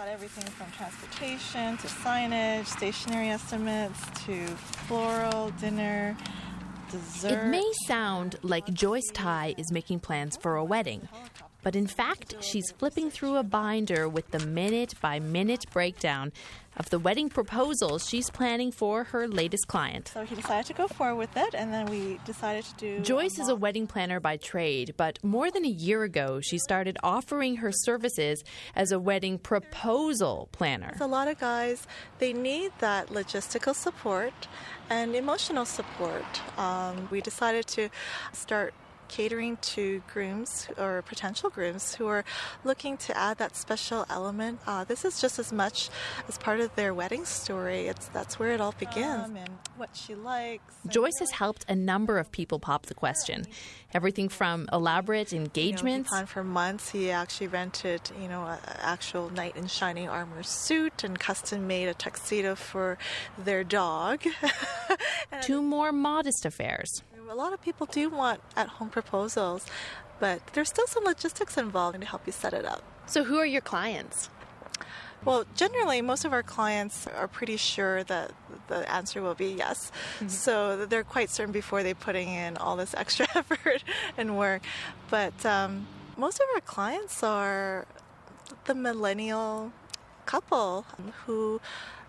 got everything from transportation to signage, stationery estimates to floral, dinner, dessert. It may sound like Joyce Ty is making plans for a wedding, but in fact, she's flipping through a binder with the minute by minute breakdown of the wedding proposals she's planning for her latest client. So he decided to go forward with it, and then we decided to do. Joyce is a wedding planner by trade, but more than a year ago, she started offering her services as a wedding proposal planner. A lot of guys, they need that logistical support and emotional support. Um, we decided to start catering to grooms or potential grooms who are looking to add that special element. Uh, this is just as much as part of their wedding story. It's that's where it all begins. Um, and what she likes. Joyce has helped a number of people pop the question. Everything from elaborate engagements. You know, for months, he actually rented, you know, an actual knight in shining armor suit and custom made a tuxedo for their dog. to more modest affairs. A lot of people do want at home proposals, but there's still some logistics involved to help you set it up. So, who are your clients? Well, generally, most of our clients are pretty sure that the answer will be yes. Mm-hmm. So they're quite certain before they're putting in all this extra effort and work. But um, most of our clients are the millennial couple who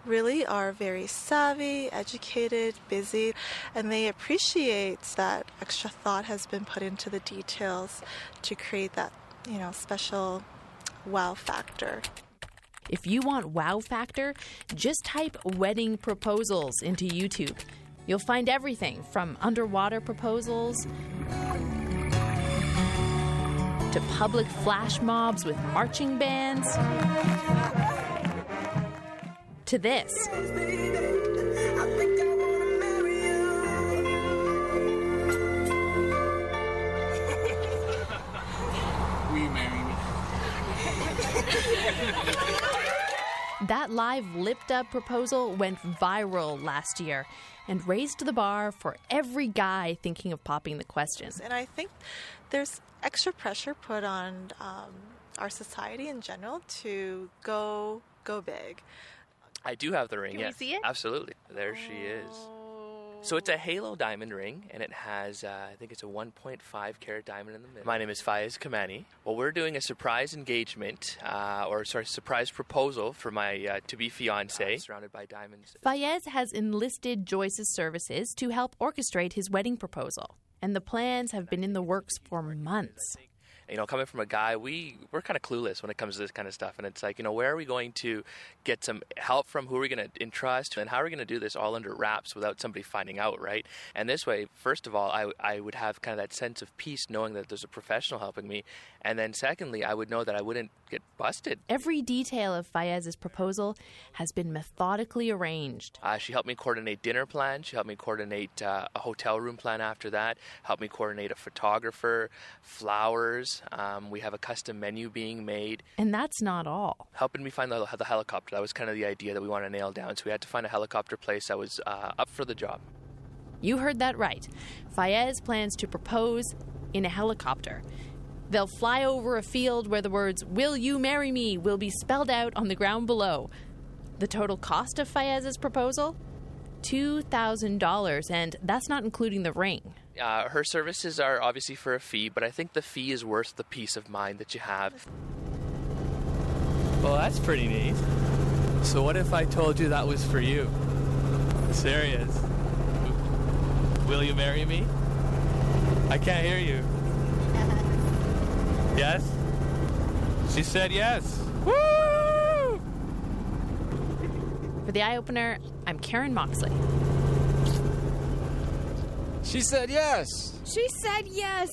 really are very savvy, educated, busy, and they appreciate that extra thought has been put into the details to create that, you know, special wow factor. If you want wow factor, just type wedding proposals into YouTube. You'll find everything from underwater proposals to public flash mobs with marching bands to this. that live lip dub proposal went viral last year and raised the bar for every guy thinking of popping the question. And I think there's extra pressure put on um, our society in general to go go big. I do have the ring. Can yeah. we see it? Absolutely. There she is. So it's a halo diamond ring, and it has, uh, I think it's a 1.5 carat diamond in the middle. My name is Fayez Kamani. Well, we're doing a surprise engagement, uh, or sorry, surprise proposal for my uh, to-be fiance, surrounded by diamonds. Fayez has enlisted Joyce's services to help orchestrate his wedding proposal, and the plans have been in the works for months you know, coming from a guy, we we're kind of clueless when it comes to this kind of stuff, and it's like, you know, where are we going to get some help from? Who are we going to entrust, and how are we going to do this all under wraps without somebody finding out, right? And this way, first of all, I I would have kind of that sense of peace knowing that there's a professional helping me, and then secondly, I would know that I wouldn't get busted. Every detail of Fayez's proposal has been methodically arranged. Uh, she helped me coordinate dinner plans. She helped me coordinate uh, a hotel room plan after that. Helped me coordinate a photographer, flowers. Um, we have a custom menu being made. And that's not all. Helping me find the, the helicopter. That was kind of the idea that we want to nail down. So we had to find a helicopter place that was uh, up for the job. You heard that right. Fayez plans to propose in a helicopter. They'll fly over a field where the words, Will you marry me? will be spelled out on the ground below. The total cost of Fayez's proposal? $2,000, and that's not including the ring. Uh, her services are obviously for a fee, but I think the fee is worth the peace of mind that you have. Well, that's pretty neat. So, what if I told you that was for you? Serious. Will you marry me? I can't hear you. Yes? She said yes. Woo! For the eye opener, I'm Karen Moxley. She said yes. She said yes.